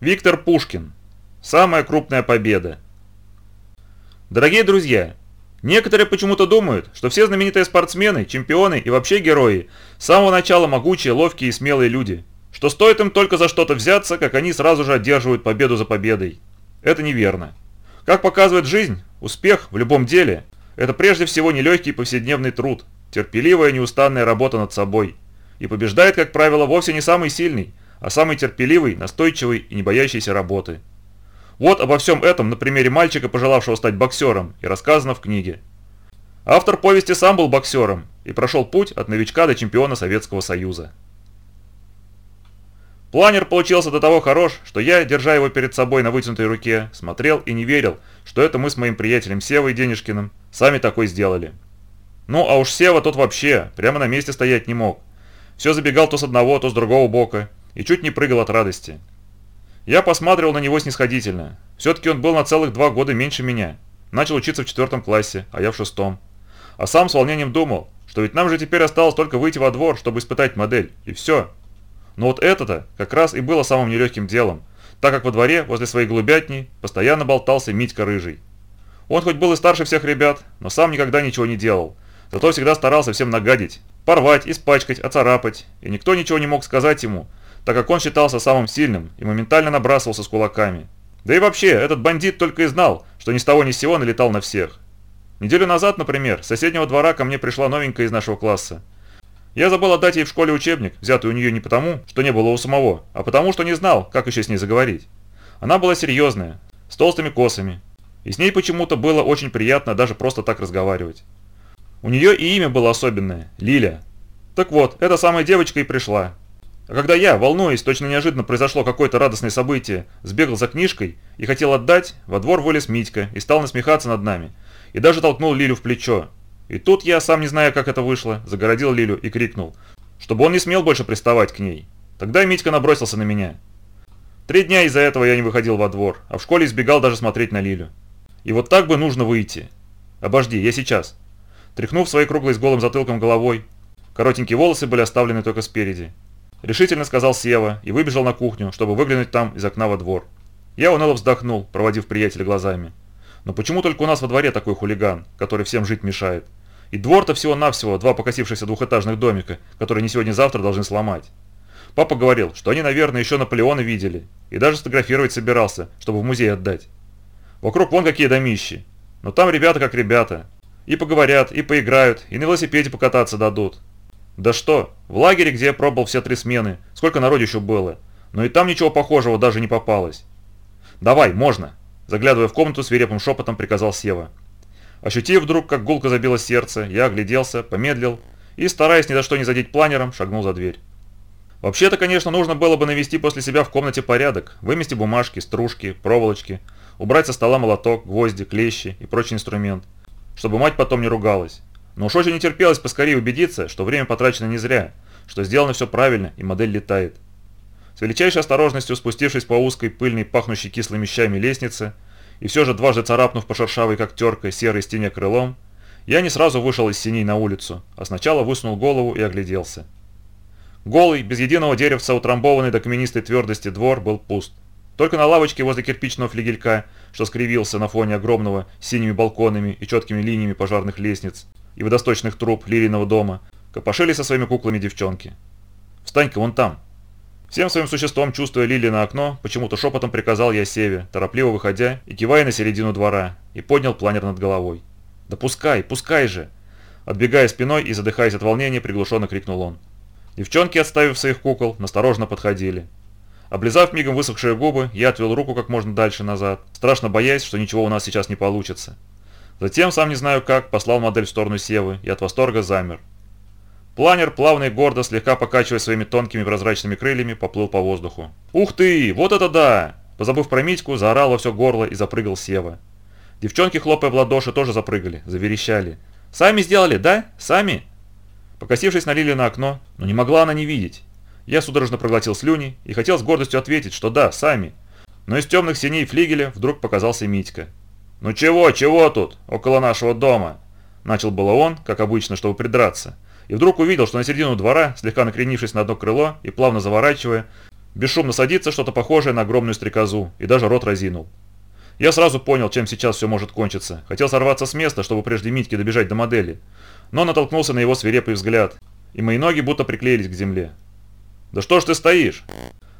Виктор Пушкин. Самая крупная победа. Дорогие друзья, некоторые почему-то думают, что все знаменитые спортсмены, чемпионы и вообще герои с самого начала могучие, ловкие и смелые люди, что стоит им только за что-то взяться, как они сразу же одерживают победу за победой. Это неверно. Как показывает жизнь, успех в любом деле – это прежде всего нелегкий повседневный труд, терпеливая неустанная работа над собой. И побеждает, как правило, вовсе не самый сильный – а самый терпеливый, настойчивый и не боящийся работы. Вот обо всем этом на примере мальчика, пожелавшего стать боксером, и рассказано в книге. Автор повести сам был боксером и прошел путь от новичка до чемпиона Советского Союза. Планер получился до того хорош, что я, держа его перед собой на вытянутой руке, смотрел и не верил, что это мы с моим приятелем Севой Денежкиным сами такой сделали. Ну а уж Сева тот вообще, прямо на месте стоять не мог. Все забегал то с одного, то с другого бока, и чуть не прыгал от радости. Я посматривал на него снисходительно. Все-таки он был на целых два года меньше меня. Начал учиться в четвертом классе, а я в шестом. А сам с волнением думал, что ведь нам же теперь осталось только выйти во двор, чтобы испытать модель, и все. Но вот это-то как раз и было самым нелегким делом, так как во дворе, возле своей голубятни, постоянно болтался Митька Рыжий. Он хоть был и старше всех ребят, но сам никогда ничего не делал, зато всегда старался всем нагадить, порвать, испачкать, оцарапать, и никто ничего не мог сказать ему, так как он считался самым сильным и моментально набрасывался с кулаками. Да и вообще, этот бандит только и знал, что ни с того ни с сего налетал на всех. Неделю назад, например, с соседнего двора ко мне пришла новенькая из нашего класса. Я забыл отдать ей в школе учебник, взятый у нее не потому, что не было у самого, а потому, что не знал, как еще с ней заговорить. Она была серьезная, с толстыми косами, и с ней почему-то было очень приятно даже просто так разговаривать. У нее и имя было особенное – Лиля. Так вот, эта самая девочка и пришла, а когда я, волнуясь, точно неожиданно произошло какое-то радостное событие, сбегал за книжкой и хотел отдать, во двор вылез Митька и стал насмехаться над нами. И даже толкнул Лилю в плечо. И тут я, сам не зная, как это вышло, загородил Лилю и крикнул, чтобы он не смел больше приставать к ней. Тогда Митька набросился на меня. Три дня из-за этого я не выходил во двор, а в школе избегал даже смотреть на Лилю. И вот так бы нужно выйти. Обожди, я сейчас. Тряхнув своей круглой с голым затылком головой, коротенькие волосы были оставлены только спереди. Решительно сказал Сева и выбежал на кухню, чтобы выглянуть там из окна во двор. Я уныло вздохнул, проводив приятеля глазами. Но почему только у нас во дворе такой хулиган, который всем жить мешает? И двор-то всего-навсего два покосившихся двухэтажных домика, которые не сегодня-завтра должны сломать. Папа говорил, что они, наверное, еще Наполеона видели, и даже сфотографировать собирался, чтобы в музей отдать. Вокруг вон какие домищи. Но там ребята как ребята. И поговорят, и поиграют, и на велосипеде покататься дадут. Да что, в лагере, где я пробовал все три смены, сколько народу еще было, но и там ничего похожего даже не попалось. «Давай, можно!» Заглядывая в комнату, свирепым шепотом приказал Сева. Ощутив вдруг, как гулко забило сердце, я огляделся, помедлил и, стараясь ни за что не задеть планером, шагнул за дверь. Вообще-то, конечно, нужно было бы навести после себя в комнате порядок, вымести бумажки, стружки, проволочки, убрать со стола молоток, гвозди, клещи и прочий инструмент, чтобы мать потом не ругалась. Но уж очень не терпелось поскорее убедиться, что время потрачено не зря, что сделано все правильно и модель летает. С величайшей осторожностью спустившись по узкой, пыльной, пахнущей кислыми щами лестнице, и все же дважды царапнув по шершавой, как теркой, серой стене крылом, я не сразу вышел из синей на улицу, а сначала высунул голову и огляделся. Голый, без единого деревца, утрамбованный до каменистой твердости двор был пуст. Только на лавочке возле кирпичного флигелька, что скривился на фоне огромного синими балконами и четкими линиями пожарных лестниц, и водосточных труб Лилиного дома копошились со своими куклами девчонки. «Встань-ка вон там!» Всем своим существом, чувствуя Лили на окно, почему-то шепотом приказал я Севе, торопливо выходя и кивая на середину двора, и поднял планер над головой. «Да пускай, пускай же!» Отбегая спиной и задыхаясь от волнения, приглушенно крикнул он. Девчонки, отставив своих кукол, насторожно подходили. Облизав мигом высохшие губы, я отвел руку как можно дальше назад, страшно боясь, что ничего у нас сейчас не получится. Затем, сам не знаю как, послал модель в сторону Севы и от восторга замер. Планер, плавно и гордо, слегка покачивая своими тонкими прозрачными крыльями, поплыл по воздуху. «Ух ты! Вот это да!» Позабыв про Митьку, заорал во все горло и запрыгал Сева. Девчонки, хлопая в ладоши, тоже запрыгали, заверещали. «Сами сделали, да? Сами?» Покосившись на Лили на окно, но не могла она не видеть. Я судорожно проглотил слюни и хотел с гордостью ответить, что да, сами. Но из темных синей флигеля вдруг показался Митька. «Ну чего, чего тут, около нашего дома?» Начал было он, как обычно, чтобы придраться. И вдруг увидел, что на середину двора, слегка накренившись на одно крыло и плавно заворачивая, Бесшумно садится что-то похожее на огромную стрекозу и даже рот разинул. Я сразу понял, чем сейчас все может кончиться. Хотел сорваться с места, чтобы прежде Митьки добежать до модели, но натолкнулся на его свирепый взгляд, и мои ноги будто приклеились к земле. «Да что ж ты стоишь?»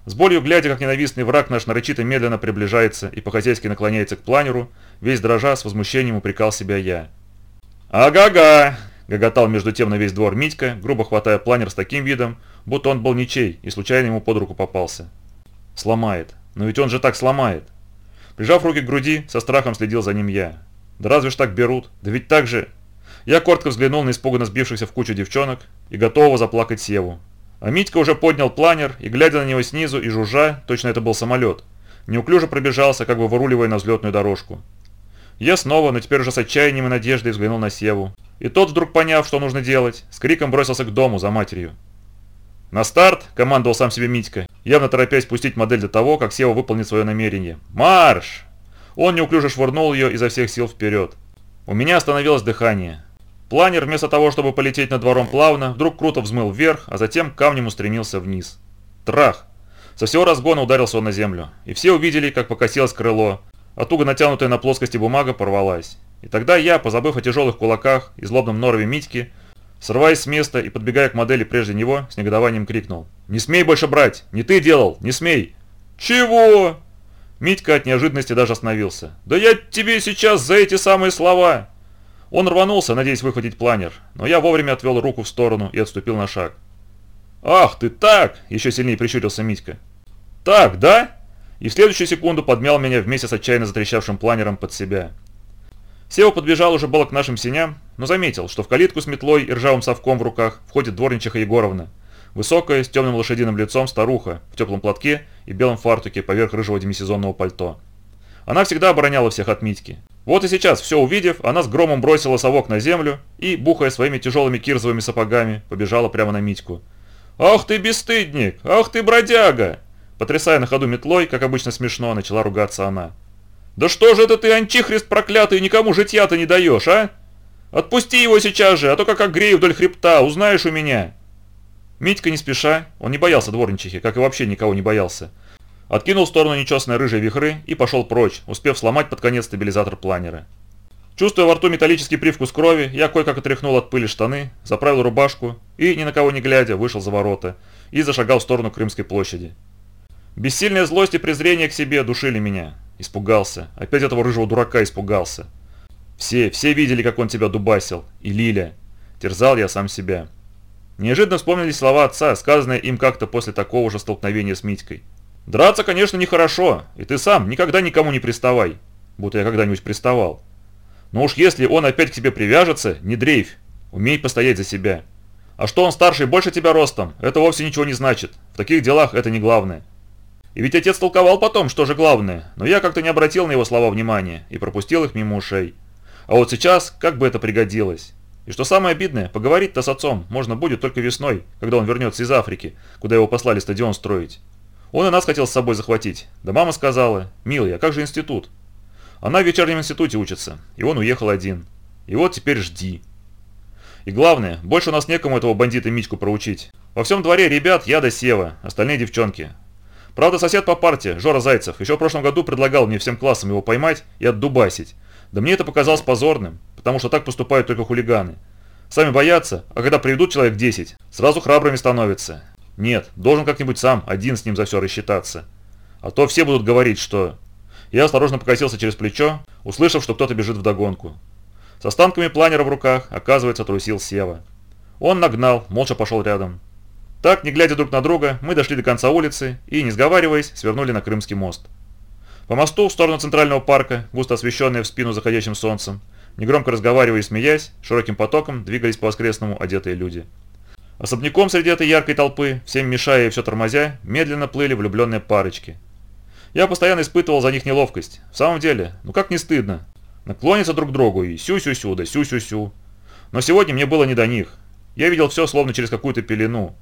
С болью глядя, как ненавистный враг наш нарочито медленно приближается и по-хозяйски наклоняется к планеру, весь дрожа с возмущением упрекал себя я. «Ага-га!» – гоготал между тем на весь двор Митька, грубо хватая планер с таким видом, будто он был ничей и случайно ему под руку попался. «Сломает. Но ведь он же так сломает!» Прижав руки к груди, со страхом следил за ним я. «Да разве ж так берут? Да ведь так же...» Я коротко взглянул на испуганно сбившихся в кучу девчонок и готового заплакать Севу. А Митька уже поднял планер и, глядя на него снизу и жужжа, точно это был самолет, неуклюже пробежался, как бы выруливая на взлетную дорожку. Я снова, но теперь уже с отчаянием и надеждой взглянул на Севу. И тот, вдруг поняв, что нужно делать, с криком бросился к дому за матерью. «На старт!» – командовал сам себе Митька, явно торопясь пустить модель до того, как Сева выполнит свое намерение. «Марш!» Он неуклюже швырнул ее изо всех сил вперед. У меня остановилось дыхание. Планер, вместо того, чтобы полететь над двором плавно, вдруг круто взмыл вверх, а затем камнем устремился вниз. Трах! Со всего разгона ударился он на землю, и все увидели, как покосилось крыло, а туго натянутая на плоскости бумага порвалась. И тогда я, позабыв о тяжелых кулаках и злобном норове Митьки, срываясь с места и подбегая к модели прежде него, с негодованием крикнул. «Не смей больше брать! Не ты делал! Не смей!» «Чего?» Митька от неожиданности даже остановился. «Да я тебе сейчас за эти самые слова!» Он рванулся, надеясь выхватить планер, но я вовремя отвел руку в сторону и отступил на шаг. «Ах ты так!» – еще сильнее прищурился Митька. «Так, да?» И в следующую секунду подмял меня вместе с отчаянно затрещавшим планером под себя. Сева подбежал уже было к нашим сеням, но заметил, что в калитку с метлой и ржавым совком в руках входит дворничиха Егоровна. Высокая, с темным лошадиным лицом старуха, в теплом платке и белом фартуке поверх рыжего демисезонного пальто. Она всегда обороняла всех от Митьки. Вот и сейчас, все увидев, она с громом бросила совок на землю и, бухая своими тяжелыми кирзовыми сапогами, побежала прямо на Митьку. «Ах ты бесстыдник! Ах ты бродяга!» Потрясая на ходу метлой, как обычно смешно, начала ругаться она. «Да что же это ты, антихрист проклятый, никому житья-то не даешь, а? Отпусти его сейчас же, а то как огрею вдоль хребта, узнаешь у меня!» Митька не спеша, он не боялся дворничихи, как и вообще никого не боялся, Откинул в сторону нечестной рыжей вихры и пошел прочь, успев сломать под конец стабилизатор планера. Чувствуя во рту металлический привкус крови, я кое-как отряхнул от пыли штаны, заправил рубашку и, ни на кого не глядя, вышел за ворота и зашагал в сторону Крымской площади. Бессильная злость и презрение к себе душили меня. Испугался. Опять этого рыжего дурака испугался. Все, все видели, как он тебя дубасил. И Лиля. Терзал я сам себя. Неожиданно вспомнились слова отца, сказанные им как-то после такого же столкновения с Митькой. Драться, конечно, нехорошо, и ты сам никогда никому не приставай, будто я когда-нибудь приставал. Но уж если он опять к тебе привяжется, не дрейфь, умей постоять за себя. А что он старше и больше тебя ростом, это вовсе ничего не значит, в таких делах это не главное. И ведь отец толковал потом, что же главное, но я как-то не обратил на его слова внимания и пропустил их мимо ушей. А вот сейчас, как бы это пригодилось. И что самое обидное, поговорить-то с отцом можно будет только весной, когда он вернется из Африки, куда его послали стадион строить. Он и нас хотел с собой захватить. Да мама сказала, «Милый, а как же институт?» Она в вечернем институте учится, и он уехал один. И вот теперь жди. И главное, больше у нас некому этого бандита Митьку проучить. Во всем дворе ребят я да Сева, остальные девчонки. Правда, сосед по парте, Жора Зайцев, еще в прошлом году предлагал мне всем классам его поймать и отдубасить. Да мне это показалось позорным, потому что так поступают только хулиганы. Сами боятся, а когда приведут человек 10, сразу храбрыми становятся. Нет, должен как-нибудь сам, один с ним за все рассчитаться. А то все будут говорить, что... Я осторожно покосился через плечо, услышав, что кто-то бежит вдогонку. С останками планера в руках, оказывается, трусил Сева. Он нагнал, молча пошел рядом. Так, не глядя друг на друга, мы дошли до конца улицы и, не сговариваясь, свернули на Крымский мост. По мосту в сторону центрального парка, густо освещенная в спину заходящим солнцем, негромко разговаривая и смеясь, широким потоком двигались по воскресному одетые люди. Особняком среди этой яркой толпы, всем мешая и все тормозя, медленно плыли влюбленные парочки. Я постоянно испытывал за них неловкость. В самом деле, ну как не стыдно. Наклонятся друг к другу и сю-сю-сю, да сю-сю-сю. Но сегодня мне было не до них. Я видел все словно через какую-то пелену,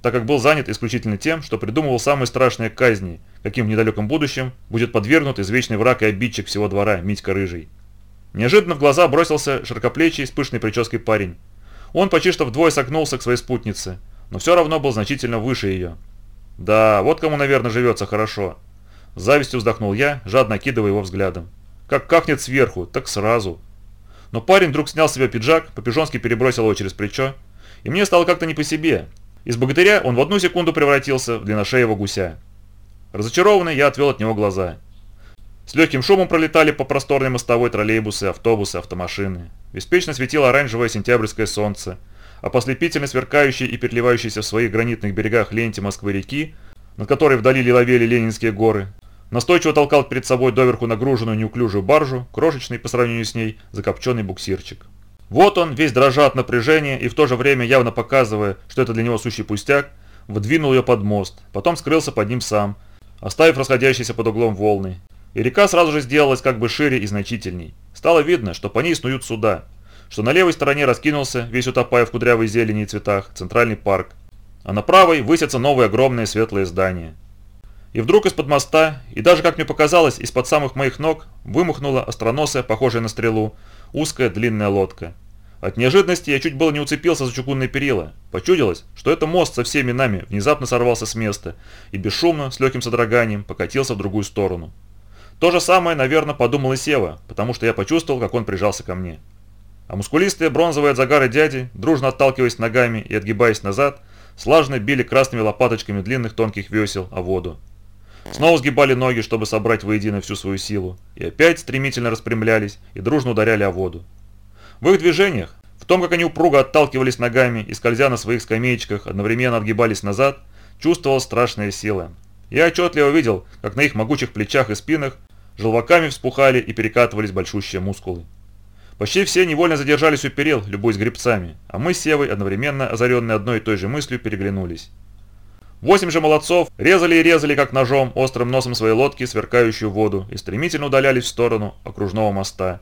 так как был занят исключительно тем, что придумывал самые страшные казни, каким в недалеком будущем будет подвергнут извечный враг и обидчик всего двора Митька Рыжий. Неожиданно в глаза бросился широкоплечий с пышной прической парень. Он почти что вдвое согнулся к своей спутнице, но все равно был значительно выше ее. Да, вот кому, наверное, живется хорошо. С завистью вздохнул я, жадно окидывая его взглядом. Как какнет сверху, так сразу. Но парень вдруг снял с себя пиджак, по-пижонски перебросил его через плечо, и мне стало как-то не по себе. Из богатыря он в одну секунду превратился в длинношеего гуся. Разочарованный, я отвел от него глаза. С легким шумом пролетали по просторной мостовой троллейбусы, автобусы, автомашины. Беспечно светило оранжевое сентябрьское солнце, а по слепительно и переливающейся в своих гранитных берегах ленте Москвы-реки, над которой вдали лиловели Ленинские горы, настойчиво толкал перед собой доверху нагруженную неуклюжую баржу, крошечный по сравнению с ней закопченный буксирчик. Вот он, весь дрожа от напряжения и в то же время явно показывая, что это для него сущий пустяк, вдвинул ее под мост, потом скрылся под ним сам, оставив расходящиеся под углом волны. И река сразу же сделалась как бы шире и значительней. Стало видно, что по ней снуют суда, что на левой стороне раскинулся, весь утопая в кудрявой зелени и цветах, центральный парк, а на правой высятся новые огромные светлые здания. И вдруг из-под моста, и даже, как мне показалось, из-под самых моих ног, вымахнула остроносая, похожая на стрелу, узкая длинная лодка. От неожиданности я чуть было не уцепился за чугунные перила. Почудилось, что это мост со всеми нами внезапно сорвался с места и бесшумно, с легким содроганием, покатился в другую сторону. То же самое, наверное, подумал и Сева, потому что я почувствовал, как он прижался ко мне. А мускулистые бронзовые от загара дяди, дружно отталкиваясь ногами и отгибаясь назад, слажно били красными лопаточками длинных тонких весел о воду. Снова сгибали ноги, чтобы собрать воедино всю свою силу, и опять стремительно распрямлялись и дружно ударяли о воду. В их движениях, в том, как они упруго отталкивались ногами и скользя на своих скамеечках одновременно отгибались назад, чувствовал страшная сила. Я отчетливо видел, как на их могучих плечах и спинах желваками вспухали и перекатывались большущие мускулы. Почти все невольно задержались у перил, любуясь гребцами, а мы с Севой, одновременно озаренные одной и той же мыслью, переглянулись. Восемь же молодцов резали и резали, как ножом, острым носом своей лодки, сверкающую воду, и стремительно удалялись в сторону окружного моста,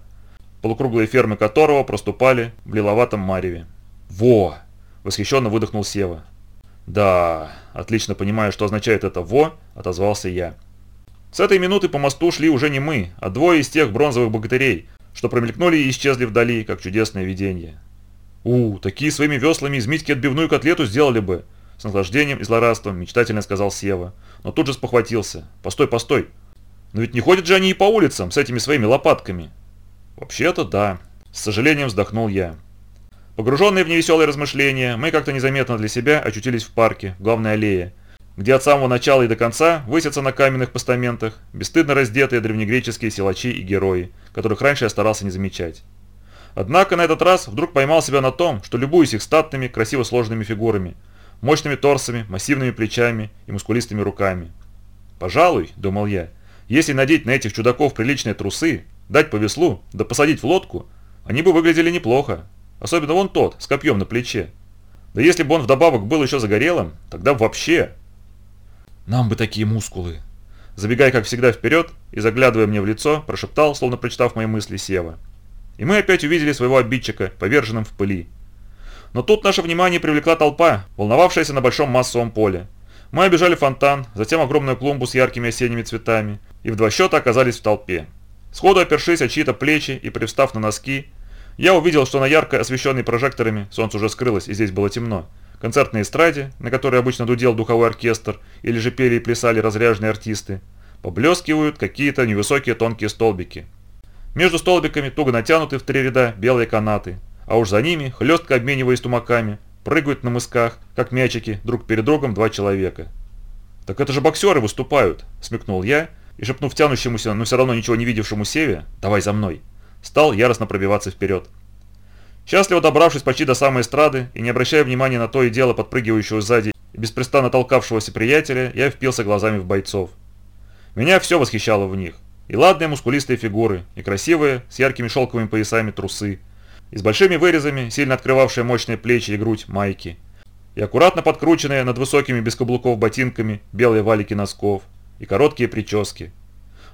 полукруглые фермы которого проступали в лиловатом мареве. «Во!» – восхищенно выдохнул Сева. «Да, отлично понимая, что означает это «во», – отозвался я. С этой минуты по мосту шли уже не мы, а двое из тех бронзовых богатырей, что промелькнули и исчезли вдали, как чудесное видение. «У, такие своими веслами из Митьки отбивную котлету сделали бы!» С наслаждением и злорадством мечтательно сказал Сева, но тут же спохватился. «Постой, постой! Но ведь не ходят же они и по улицам с этими своими лопатками!» «Вообще-то да», – с сожалением вздохнул я. Погруженные в невеселые размышления, мы как-то незаметно для себя очутились в парке, главной аллее, где от самого начала и до конца высятся на каменных постаментах бесстыдно раздетые древнегреческие силачи и герои, которых раньше я старался не замечать. Однако на этот раз вдруг поймал себя на том, что любуюсь их статными, красиво сложенными фигурами, мощными торсами, массивными плечами и мускулистыми руками. «Пожалуй», — думал я, — «если надеть на этих чудаков приличные трусы, дать по веслу, да посадить в лодку, они бы выглядели неплохо, особенно вон тот, с копьем на плече. Да если бы он вдобавок был еще загорелым, тогда вообще...» «Нам бы такие мускулы!» Забегая, как всегда, вперед и заглядывая мне в лицо, прошептал, словно прочитав мои мысли, Сева. И мы опять увидели своего обидчика, поверженным в пыли. Но тут наше внимание привлекла толпа, волновавшаяся на большом массовом поле. Мы обижали фонтан, затем огромную клумбу с яркими осенними цветами, и в два счета оказались в толпе. Сходу опершись о чьи-то плечи и привстав на носки, я увидел, что на ярко освещенной прожекторами, солнце уже скрылось и здесь было темно, концертной эстраде, на которой обычно дудел духовой оркестр или же пели и плясали разряженные артисты, поблескивают какие-то невысокие тонкие столбики. Между столбиками туго натянуты в три ряда белые канаты, а уж за ними, хлестко обмениваясь тумаками, прыгают на мысках, как мячики, друг перед другом два человека. «Так это же боксеры выступают!» – смекнул я и, шепнув тянущемуся, но все равно ничего не видевшему Севе «давай за мной», стал яростно пробиваться вперед. Счастливо добравшись почти до самой эстрады и не обращая внимания на то и дело подпрыгивающего сзади и беспрестанно толкавшегося приятеля, я впился глазами в бойцов. Меня все восхищало в них. И ладные мускулистые фигуры, и красивые, с яркими шелковыми поясами трусы, и с большими вырезами, сильно открывавшие мощные плечи и грудь майки, и аккуратно подкрученные над высокими без каблуков ботинками белые валики носков, и короткие прически,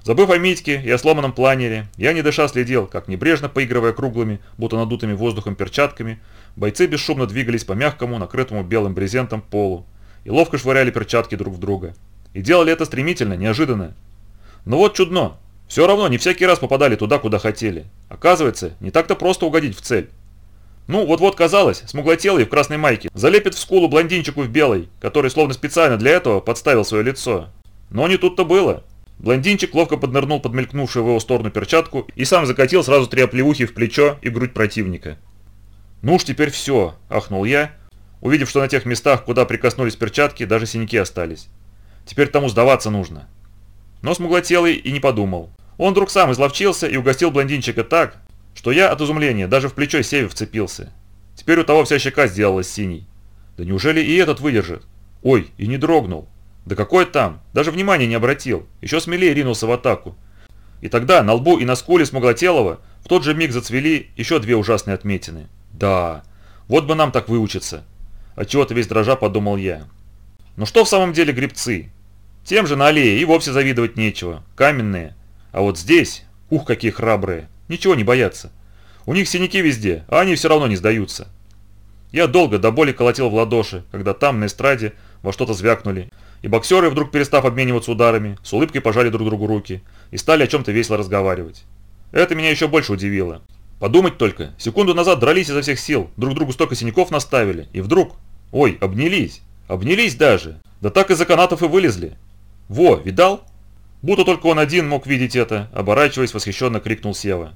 Забыв о Митьке и о сломанном планере, я не дыша следил, как небрежно поигрывая круглыми, будто надутыми воздухом перчатками, бойцы бесшумно двигались по мягкому, накрытому белым брезентом полу и ловко швыряли перчатки друг в друга. И делали это стремительно, неожиданно. Но вот чудно, все равно не всякий раз попадали туда, куда хотели. Оказывается, не так-то просто угодить в цель. Ну, вот-вот казалось, смуглотелый в красной майке залепит в скулу блондинчику в белой, который словно специально для этого подставил свое лицо. Но не тут-то было. Блондинчик ловко поднырнул под мелькнувшую в его сторону перчатку и сам закатил сразу три оплеухи в плечо и грудь противника. «Ну уж теперь все», – ахнул я, увидев, что на тех местах, куда прикоснулись перчатки, даже синяки остались. «Теперь тому сдаваться нужно». Но смуглотелый и не подумал. Он вдруг сам изловчился и угостил блондинчика так, что я от изумления даже в плечо Севе вцепился. Теперь у того вся щека сделалась синей. Да неужели и этот выдержит? Ой, и не дрогнул. Да какой там, даже внимания не обратил, еще смелее ринулся в атаку. И тогда на лбу и на скуле смуглотелого в тот же миг зацвели еще две ужасные отметины. Да, вот бы нам так выучиться. Отчего-то весь дрожа подумал я. Но что в самом деле грибцы? Тем же на аллее и вовсе завидовать нечего, каменные. А вот здесь, ух, какие храбрые, ничего не боятся. У них синяки везде, а они все равно не сдаются. Я долго до боли колотил в ладоши, когда там, на эстраде, во что-то звякнули, и боксеры, вдруг перестав обмениваться ударами, с улыбкой пожали друг другу руки и стали о чем-то весело разговаривать. Это меня еще больше удивило. Подумать только, секунду назад дрались изо всех сил, друг другу столько синяков наставили, и вдруг... Ой, обнялись, обнялись даже, да так из-за канатов и вылезли. Во, видал? Будто только он один мог видеть это, оборачиваясь, восхищенно крикнул Сева.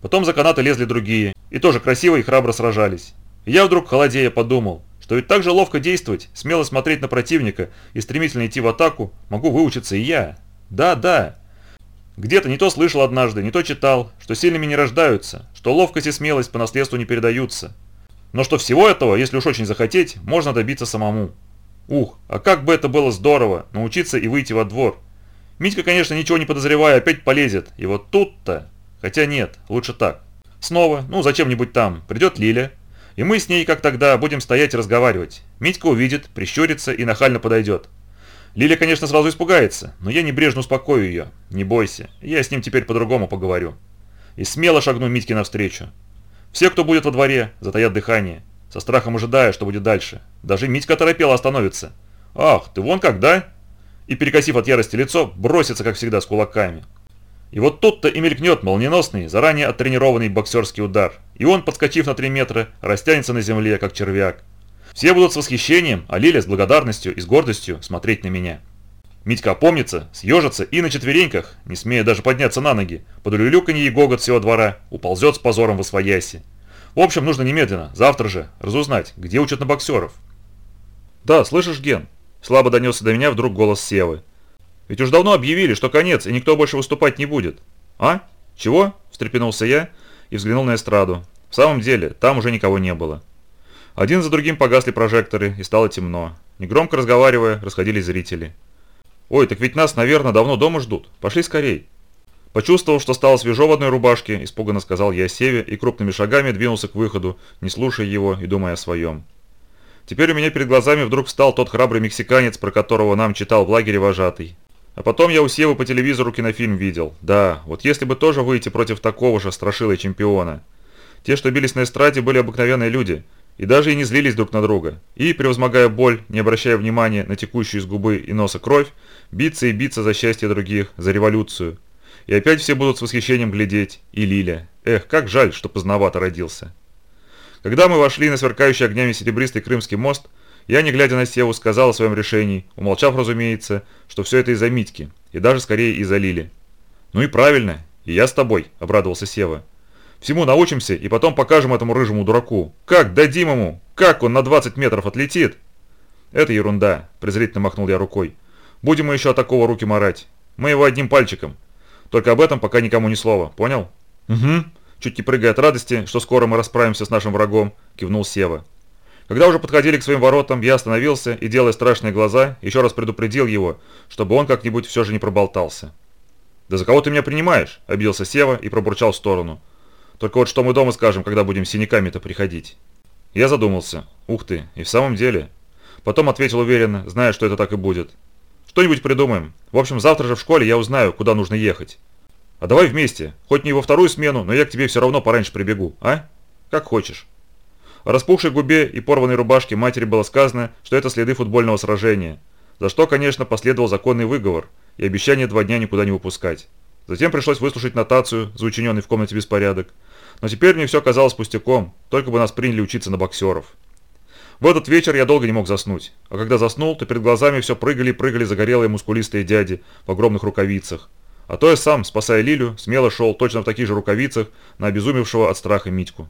Потом за канаты лезли другие, и тоже красиво и храбро сражались. И я вдруг, холодея, подумал, что ведь так же ловко действовать, смело смотреть на противника и стремительно идти в атаку, могу выучиться и я. Да, да. Где-то не то слышал однажды, не то читал, что сильными не рождаются, что ловкость и смелость по наследству не передаются. Но что всего этого, если уж очень захотеть, можно добиться самому. Ух, а как бы это было здорово, научиться и выйти во двор. Митька, конечно, ничего не подозревая, опять полезет, и вот тут-то... Хотя нет, лучше так. Снова, ну зачем-нибудь там, придет Лиля, и мы с ней, как тогда, будем стоять и разговаривать. Митька увидит, прищурится и нахально подойдет. Лиля, конечно, сразу испугается, но я небрежно успокою ее. Не бойся, я с ним теперь по-другому поговорю. И смело шагну Митьке навстречу. Все, кто будет во дворе, затаят дыхание, со страхом ожидая, что будет дальше. Даже Митька торопела остановится. «Ах, ты вон как, да?» И, перекосив от ярости лицо, бросится, как всегда, с кулаками. И вот тут-то и мелькнет молниеносный, заранее оттренированный боксерский удар, и он, подскочив на 3 метра, растянется на земле, как червяк. Все будут с восхищением, а Лиля с благодарностью и с гордостью смотреть на меня. Митька опомнится, съежится и на четвереньках, не смея даже подняться на ноги, под улюлюканье и гогот всего двора, уползет с позором в освояси. В общем, нужно немедленно, завтра же, разузнать, где учат на боксеров. «Да, слышишь, Ген?» Слабо донесся до меня вдруг голос Севы. Ведь уж давно объявили, что конец, и никто больше выступать не будет. А? Чего? Встрепенулся я и взглянул на эстраду. В самом деле, там уже никого не было. Один за другим погасли прожекторы, и стало темно. Негромко разговаривая, расходились зрители. «Ой, так ведь нас, наверное, давно дома ждут. Пошли скорей». Почувствовав, что стало свежо в одной рубашке, испуганно сказал я Севе и крупными шагами двинулся к выходу, не слушая его и думая о своем. Теперь у меня перед глазами вдруг встал тот храбрый мексиканец, про которого нам читал в лагере вожатый. А потом я у Севы по телевизору кинофильм видел. Да, вот если бы тоже выйти против такого же страшила чемпиона. Те, что бились на эстраде, были обыкновенные люди. И даже и не злились друг на друга. И, превозмогая боль, не обращая внимания на текущую из губы и носа кровь, биться и биться за счастье других, за революцию. И опять все будут с восхищением глядеть. И Лиля. Эх, как жаль, что поздновато родился. Когда мы вошли на сверкающий огнями серебристый Крымский мост, я, не глядя на Севу, сказал о своем решении, умолчав, разумеется, что все это из-за Митьки, и даже скорее из-за Лили. «Ну и правильно, и я с тобой», – обрадовался Сева. «Всему научимся и потом покажем этому рыжему дураку. Как дадим ему? Как он на 20 метров отлетит?» «Это ерунда», – презрительно махнул я рукой. «Будем мы еще от такого руки марать. Мы его одним пальчиком. Только об этом пока никому ни слова, понял?» «Угу», – чуть не прыгая от радости, что скоро мы расправимся с нашим врагом, кивнул Сева. Когда уже подходили к своим воротам, я остановился и, делая страшные глаза, еще раз предупредил его, чтобы он как-нибудь все же не проболтался. «Да за кого ты меня принимаешь?» – обиделся Сева и пробурчал в сторону. «Только вот что мы дома скажем, когда будем синяками-то приходить?» Я задумался. «Ух ты, и в самом деле?» Потом ответил уверенно, зная, что это так и будет. «Что-нибудь придумаем. В общем, завтра же в школе я узнаю, куда нужно ехать. А давай вместе. Хоть не во вторую смену, но я к тебе все равно пораньше прибегу, а? Как хочешь». О распухшей губе и порванной рубашке матери было сказано, что это следы футбольного сражения, за что, конечно, последовал законный выговор и обещание два дня никуда не выпускать. Затем пришлось выслушать нотацию за учиненный в комнате беспорядок, Но теперь мне все казалось пустяком, только бы нас приняли учиться на боксеров. В этот вечер я долго не мог заснуть, а когда заснул, то перед глазами все прыгали и прыгали загорелые мускулистые дяди в огромных рукавицах. А то я сам, спасая Лилю, смело шел точно в таких же рукавицах на обезумевшего от страха Митьку.